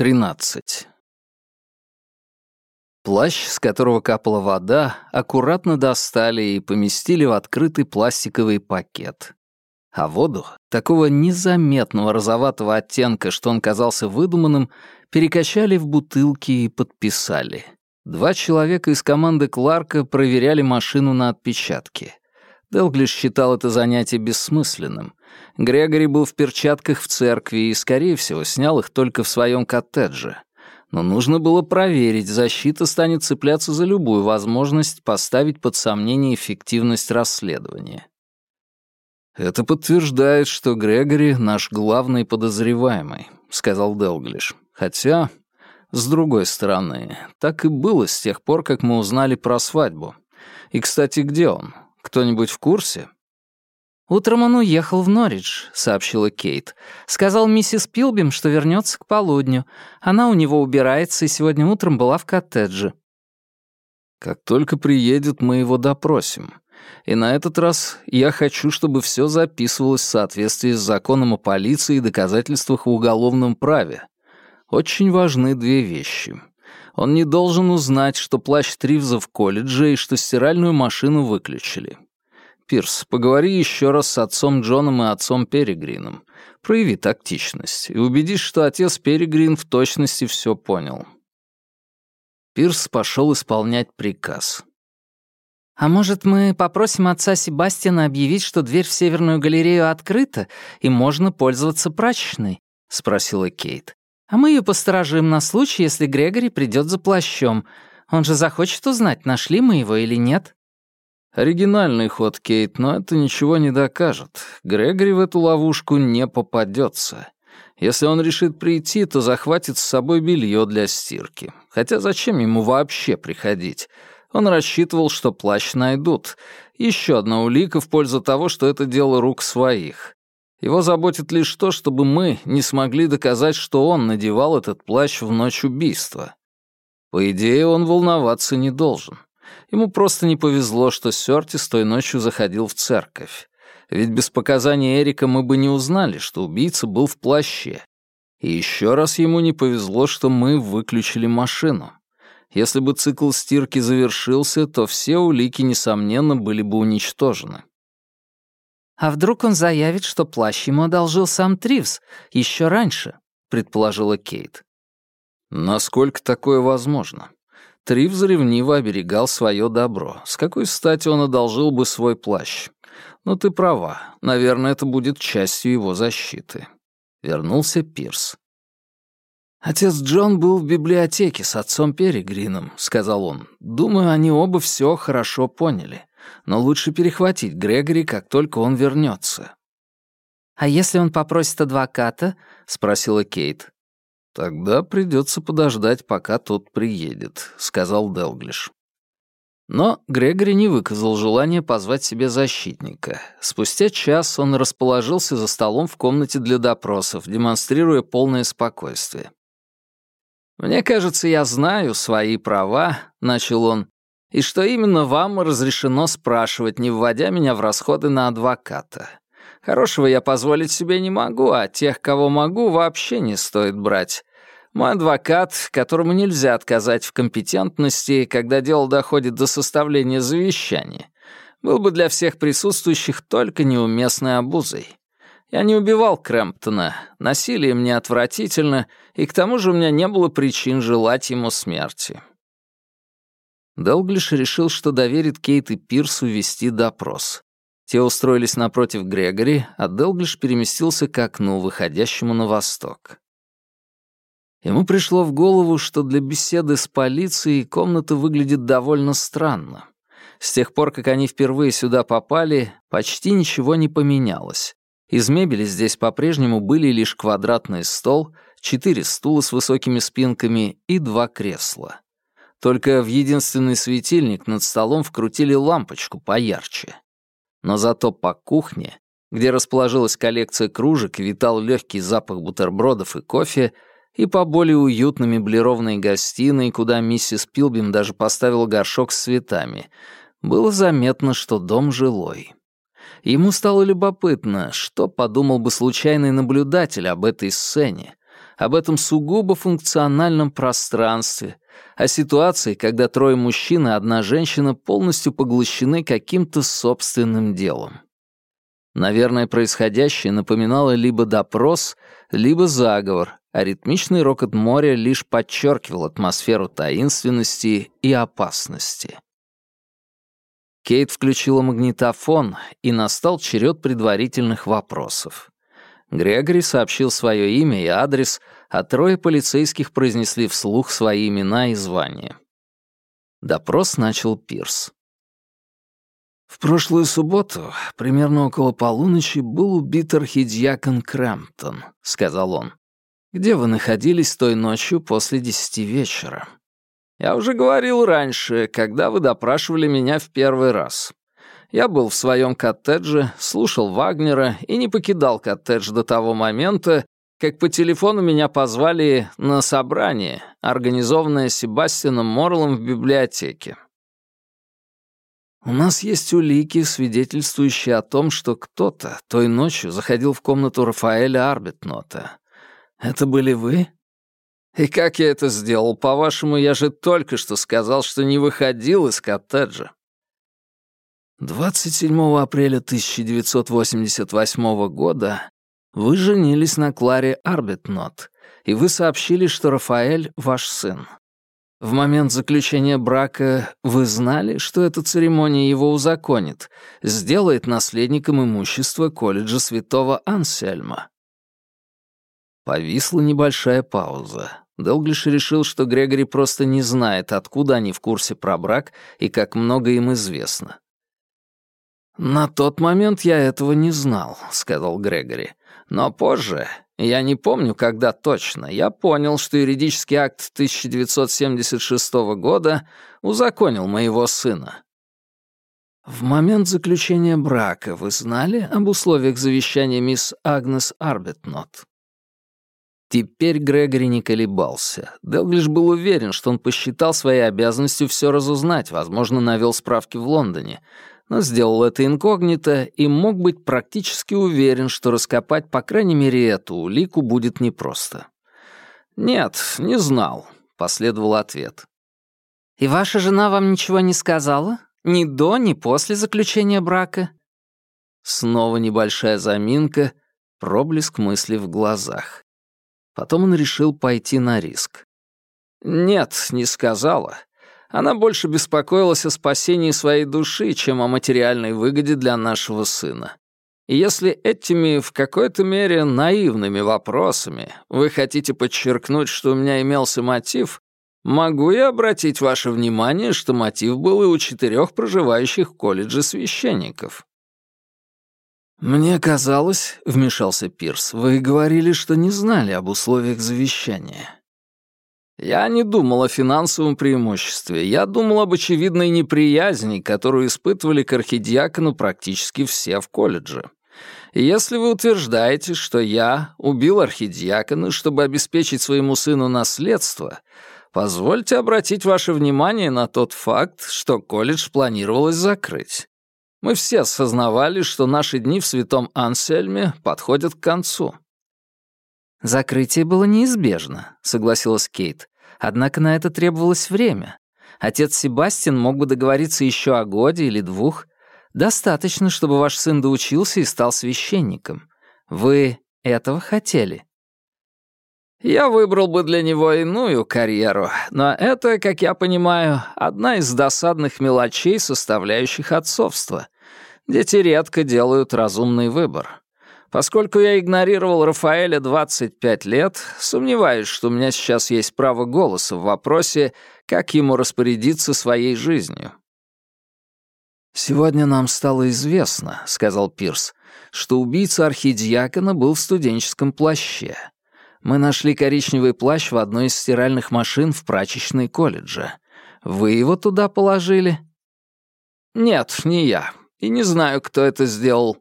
13. Плащ, с которого капала вода, аккуратно достали и поместили в открытый пластиковый пакет. А воду, такого незаметного розоватого оттенка, что он казался выдуманным, перекачали в бутылки и подписали. Два человека из команды Кларка проверяли машину на отпечатки. Делглиш считал это занятие бессмысленным. Грегори был в перчатках в церкви и, скорее всего, снял их только в своем коттедже. Но нужно было проверить, защита станет цепляться за любую возможность поставить под сомнение эффективность расследования. «Это подтверждает, что Грегори — наш главный подозреваемый», — сказал Делглиш. «Хотя, с другой стороны, так и было с тех пор, как мы узнали про свадьбу. И, кстати, где он? Кто-нибудь в курсе?» «Утром он уехал в Норридж», — сообщила Кейт. «Сказал миссис Пилбим, что вернется к полудню. Она у него убирается и сегодня утром была в коттедже». «Как только приедет, мы его допросим. И на этот раз я хочу, чтобы все записывалось в соответствии с законом о полиции и доказательствах в уголовном праве. Очень важны две вещи. Он не должен узнать, что плащ Тривза в колледже и что стиральную машину выключили. Пирс, поговори еще раз с отцом Джоном и отцом Перегрином. Прояви тактичность и убедись, что отец Перегрин в точности все понял. Пирс пошел исполнять приказ. «А может, мы попросим отца Себастьяна объявить, что дверь в Северную галерею открыта и можно пользоваться прачечной?» — спросила Кейт. «А мы ее посторожим на случай, если Грегори придет за плащом. Он же захочет узнать, нашли мы его или нет». Оригинальный ход, Кейт, но это ничего не докажет. Грегори в эту ловушку не попадется. Если он решит прийти, то захватит с собой белье для стирки. Хотя зачем ему вообще приходить? Он рассчитывал, что плащ найдут. Еще одна улика в пользу того, что это дело рук своих. Его заботит лишь то, чтобы мы не смогли доказать, что он надевал этот плащ в ночь убийства. По идее, он волноваться не должен. Ему просто не повезло, что Сёртис той ночью заходил в церковь. Ведь без показаний Эрика мы бы не узнали, что убийца был в плаще. И еще раз ему не повезло, что мы выключили машину. Если бы цикл стирки завершился, то все улики, несомненно, были бы уничтожены. «А вдруг он заявит, что плащ ему одолжил сам Тривс еще раньше?» — предположила Кейт. «Насколько такое возможно?» Тривз ревниво оберегал свое добро. С какой стати он одолжил бы свой плащ? Но ну, ты права. Наверное, это будет частью его защиты. Вернулся Пирс. «Отец Джон был в библиотеке с отцом Перегрином», — сказал он. «Думаю, они оба все хорошо поняли. Но лучше перехватить Грегори, как только он вернется». «А если он попросит адвоката?» — спросила Кейт. «Тогда придется подождать, пока тот приедет», — сказал Делглиш. Но Грегори не выказал желания позвать себе защитника. Спустя час он расположился за столом в комнате для допросов, демонстрируя полное спокойствие. «Мне кажется, я знаю свои права», — начал он, «и что именно вам разрешено спрашивать, не вводя меня в расходы на адвоката. Хорошего я позволить себе не могу, а тех, кого могу, вообще не стоит брать. Мой адвокат, которому нельзя отказать в компетентности, когда дело доходит до составления завещания, был бы для всех присутствующих только неуместной обузой. Я не убивал Крэмптона, насилие мне отвратительно, и к тому же у меня не было причин желать ему смерти. Делглиш решил, что доверит Кейт и Пирсу вести допрос. Те устроились напротив Грегори, а Делглиш переместился к окну, выходящему на восток. Ему пришло в голову, что для беседы с полицией комната выглядит довольно странно. С тех пор, как они впервые сюда попали, почти ничего не поменялось. Из мебели здесь по-прежнему были лишь квадратный стол, четыре стула с высокими спинками и два кресла. Только в единственный светильник над столом вкрутили лампочку поярче. Но зато по кухне, где расположилась коллекция кружек витал легкий запах бутербродов и кофе, и по более уютной меблированной гостиной, куда миссис Пилбим даже поставила горшок с цветами, было заметно, что дом жилой. Ему стало любопытно, что подумал бы случайный наблюдатель об этой сцене, об этом сугубо функциональном пространстве, о ситуации, когда трое мужчин и одна женщина полностью поглощены каким-то собственным делом. Наверное, происходящее напоминало либо допрос, либо заговор, а ритмичный рокот моря лишь подчеркивал атмосферу таинственности и опасности. Кейт включила магнитофон, и настал черед предварительных вопросов. Грегори сообщил свое имя и адрес, а трое полицейских произнесли вслух свои имена и звания. Допрос начал Пирс. В прошлую субботу, примерно около полуночи, был убит архидиакон Крэмптон, сказал он. Где вы находились той ночью после десяти вечера? Я уже говорил раньше, когда вы допрашивали меня в первый раз. Я был в своем коттедже, слушал Вагнера и не покидал коттедж до того момента, как по телефону меня позвали на собрание, организованное Себастьяном Морлом в библиотеке. У нас есть улики, свидетельствующие о том, что кто-то той ночью заходил в комнату Рафаэля Арбитнота. Это были вы? И как я это сделал? По-вашему, я же только что сказал, что не выходил из коттеджа. 27 апреля 1988 года вы женились на Кларе Арбитнот, и вы сообщили, что Рафаэль — ваш сын. В момент заключения брака вы знали, что эта церемония его узаконит, сделает наследником имущества колледжа святого Ансельма. Повисла небольшая пауза. Делглиш решил, что Грегори просто не знает, откуда они в курсе про брак и как много им известно. «На тот момент я этого не знал», — сказал Грегори. «Но позже, я не помню, когда точно, я понял, что юридический акт 1976 года узаконил моего сына. В момент заключения брака вы знали об условиях завещания мисс Агнес Арбетнот? Теперь Грегори не колебался. Делглиш был уверен, что он посчитал своей обязанностью все разузнать, возможно, навел справки в Лондоне, но сделал это инкогнито и мог быть практически уверен, что раскопать, по крайней мере, эту улику будет непросто. «Нет, не знал», — последовал ответ. «И ваша жена вам ничего не сказала? Ни до, ни после заключения брака?» Снова небольшая заминка, проблеск мысли в глазах. Потом он решил пойти на риск. «Нет, не сказала. Она больше беспокоилась о спасении своей души, чем о материальной выгоде для нашего сына. И если этими, в какой-то мере, наивными вопросами вы хотите подчеркнуть, что у меня имелся мотив, могу я обратить ваше внимание, что мотив был и у четырех проживающих в колледже священников. «Мне казалось», — вмешался Пирс, — «вы говорили, что не знали об условиях завещания». «Я не думал о финансовом преимуществе. Я думал об очевидной неприязни, которую испытывали к архидиакону практически все в колледже. Если вы утверждаете, что я убил архидиакона, чтобы обеспечить своему сыну наследство, позвольте обратить ваше внимание на тот факт, что колледж планировалось закрыть. Мы все осознавали, что наши дни в святом Ансельме подходят к концу. «Закрытие было неизбежно», — согласилась Кейт. «Однако на это требовалось время. Отец Себастьян мог бы договориться еще о годе или двух. Достаточно, чтобы ваш сын доучился и стал священником. Вы этого хотели?» Я выбрал бы для него иную карьеру, но это, как я понимаю, одна из досадных мелочей, составляющих отцовство. Дети редко делают разумный выбор. Поскольку я игнорировал Рафаэля 25 лет, сомневаюсь, что у меня сейчас есть право голоса в вопросе, как ему распорядиться своей жизнью. «Сегодня нам стало известно», — сказал Пирс, «что убийца архидиакона был в студенческом плаще. Мы нашли коричневый плащ в одной из стиральных машин в прачечной колледжа. Вы его туда положили?» «Нет, не я. И не знаю, кто это сделал».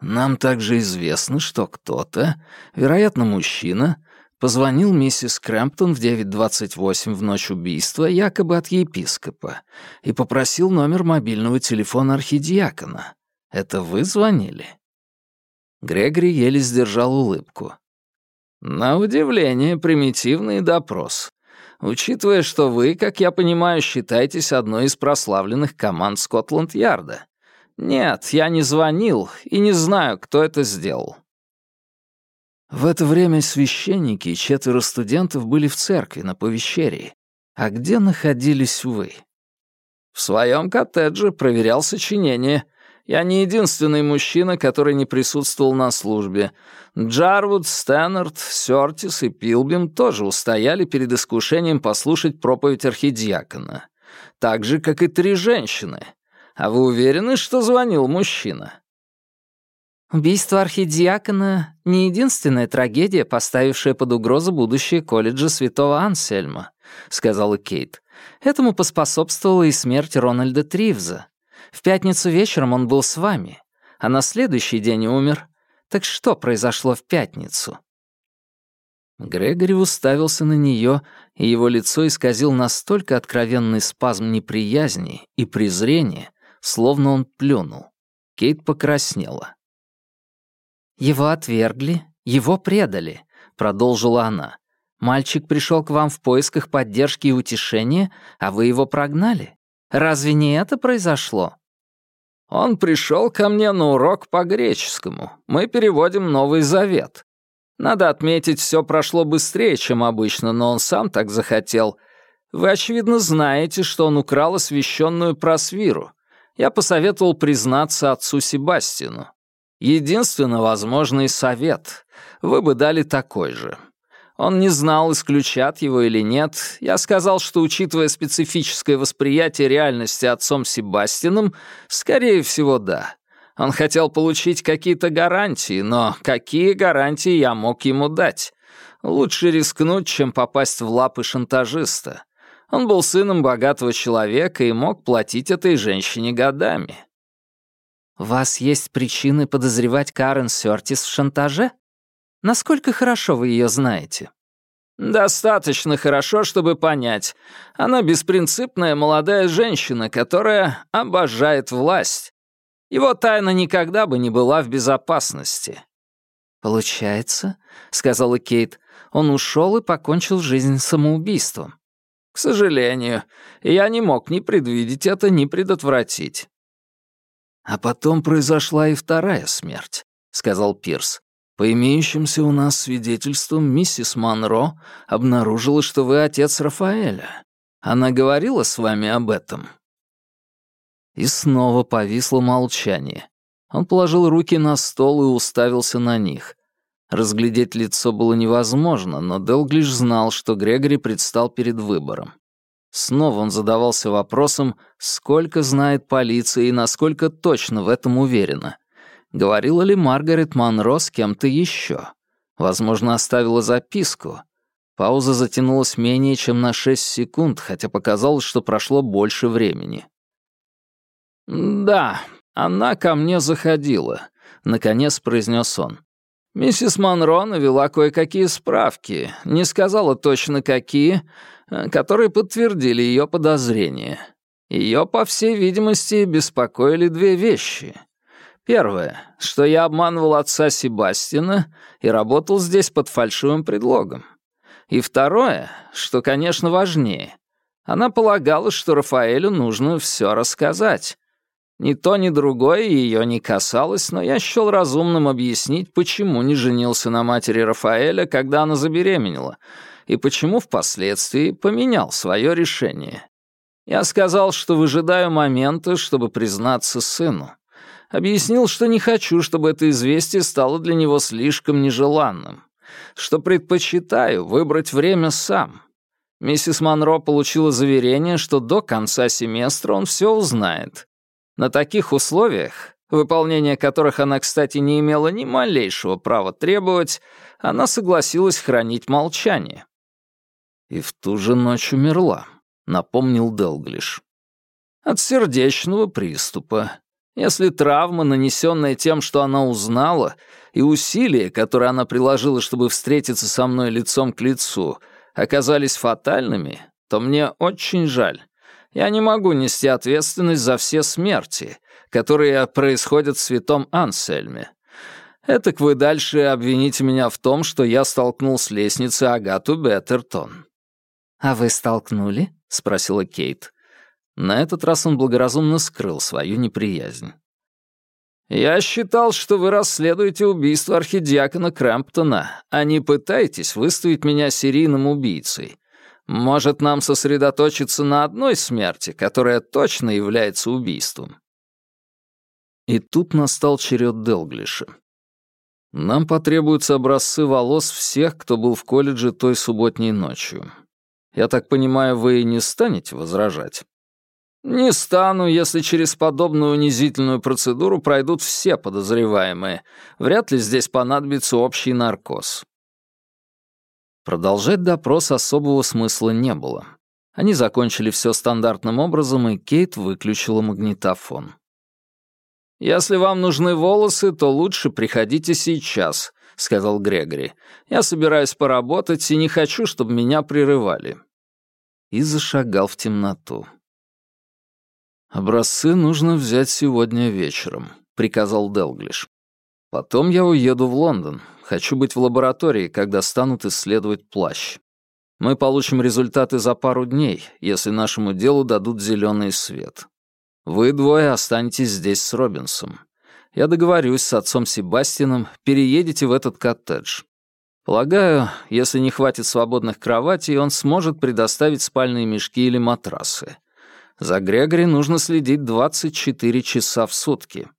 «Нам также известно, что кто-то, вероятно, мужчина, позвонил миссис Крэмптон в 9.28 в ночь убийства, якобы от епископа, и попросил номер мобильного телефона архидиакона. Это вы звонили?» Грегори еле сдержал улыбку. На удивление, примитивный допрос. Учитывая, что вы, как я понимаю, считаетесь одной из прославленных команд Скотланд-Ярда. Нет, я не звонил и не знаю, кто это сделал. В это время священники и четверо студентов были в церкви на повещерии. А где находились вы? В своем коттедже проверял сочинение. Я не единственный мужчина, который не присутствовал на службе. Джарвуд, Стэннард, Сёртис и Пилбим тоже устояли перед искушением послушать проповедь архидиакона. Так же, как и три женщины. А вы уверены, что звонил мужчина? Убийство архидиакона — не единственная трагедия, поставившая под угрозу будущее колледжа святого Ансельма, — сказала Кейт. Этому поспособствовала и смерть Рональда Тривза. В пятницу вечером он был с вами, а на следующий день умер. Так что произошло в пятницу?» Грегори уставился на нее, и его лицо исказил настолько откровенный спазм неприязни и презрения, словно он плюнул. Кейт покраснела. «Его отвергли, его предали», — продолжила она. Мальчик пришел к вам в поисках поддержки и утешения, а вы его прогнали. Разве не это произошло?» «Он пришел ко мне на урок по греческому. Мы переводим Новый Завет. Надо отметить, все прошло быстрее, чем обычно, но он сам так захотел. Вы, очевидно, знаете, что он украл освященную просвиру. Я посоветовал признаться отцу Себастину. Единственно возможный совет. Вы бы дали такой же. Он не знал, исключат его или нет. Я сказал, что, учитывая специфическое восприятие реальности отцом Себастином, скорее всего, да. Он хотел получить какие-то гарантии, но какие гарантии я мог ему дать? Лучше рискнуть, чем попасть в лапы шантажиста. Он был сыном богатого человека и мог платить этой женщине годами. «У вас есть причины подозревать Карен Сёртис в шантаже?» Насколько хорошо вы ее знаете?» «Достаточно хорошо, чтобы понять. Она беспринципная молодая женщина, которая обожает власть. Его тайна никогда бы не была в безопасности». «Получается», — сказала Кейт, — «он ушел и покончил жизнь самоубийством». «К сожалению, я не мог ни предвидеть это, ни предотвратить». «А потом произошла и вторая смерть», — сказал Пирс. По имеющимся у нас свидетельствам, миссис Монро обнаружила, что вы отец Рафаэля. Она говорила с вами об этом?» И снова повисло молчание. Он положил руки на стол и уставился на них. Разглядеть лицо было невозможно, но Делглиш знал, что Грегори предстал перед выбором. Снова он задавался вопросом, сколько знает полиция и насколько точно в этом уверена — Говорила ли Маргарет Монро с кем-то еще? Возможно, оставила записку. Пауза затянулась менее чем на шесть секунд, хотя показалось, что прошло больше времени. «Да, она ко мне заходила», — наконец произнес он. «Миссис Монро навела кое-какие справки, не сказала точно какие, э, которые подтвердили ее подозрения. Ее, по всей видимости, беспокоили две вещи. Первое, что я обманывал отца Себастина и работал здесь под фальшивым предлогом. И второе, что, конечно, важнее, она полагала, что Рафаэлю нужно все рассказать. Ни то, ни другое ее не касалось, но я счел разумным объяснить, почему не женился на матери Рафаэля, когда она забеременела, и почему впоследствии поменял свое решение. Я сказал, что выжидаю момента, чтобы признаться сыну. Объяснил, что не хочу, чтобы это известие стало для него слишком нежеланным, что предпочитаю выбрать время сам. Миссис Монро получила заверение, что до конца семестра он все узнает. На таких условиях, выполнение которых она, кстати, не имела ни малейшего права требовать, она согласилась хранить молчание. И в ту же ночь умерла, напомнил Делглиш. От сердечного приступа, если травма, нанесенная тем, что она узнала, и усилия, которые она приложила, чтобы встретиться со мной лицом к лицу, оказались фатальными, то мне очень жаль. Я не могу нести ответственность за все смерти, которые происходят в святом Ансельме. Этак вы дальше обвините меня в том, что я столкнул с лестницы Агату Беттертон». «А вы столкнули?» — спросила Кейт. На этот раз он благоразумно скрыл свою неприязнь. «Я считал, что вы расследуете убийство архидиакона Крэмптона, а не пытаетесь выставить меня серийным убийцей. Может, нам сосредоточиться на одной смерти, которая точно является убийством?» И тут настал черед Делглиша. Нам потребуются образцы волос всех, кто был в колледже той субботней ночью. Я так понимаю, вы не станете возражать? Не стану, если через подобную унизительную процедуру пройдут все подозреваемые. Вряд ли здесь понадобится общий наркоз. Продолжать допрос особого смысла не было. Они закончили все стандартным образом, и Кейт выключила магнитофон. «Если вам нужны волосы, то лучше приходите сейчас», — сказал Грегори. «Я собираюсь поработать и не хочу, чтобы меня прерывали». И зашагал в темноту. «Образцы нужно взять сегодня вечером», — приказал Делглиш. «Потом я уеду в Лондон. Хочу быть в лаборатории, когда станут исследовать плащ. Мы получим результаты за пару дней, если нашему делу дадут зеленый свет. Вы двое останетесь здесь с Робинсом. Я договорюсь с отцом Себастином, переедете в этот коттедж. Полагаю, если не хватит свободных кроватей, он сможет предоставить спальные мешки или матрасы. За Грегори нужно следить 24 часа в сутки.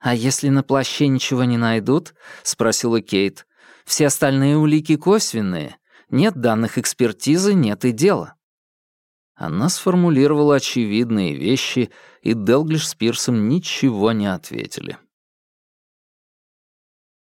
«А если на плаще ничего не найдут?» — спросила Кейт. «Все остальные улики косвенные. Нет данных экспертизы, нет и дела». Она сформулировала очевидные вещи, и Делглиш с Пирсом ничего не ответили.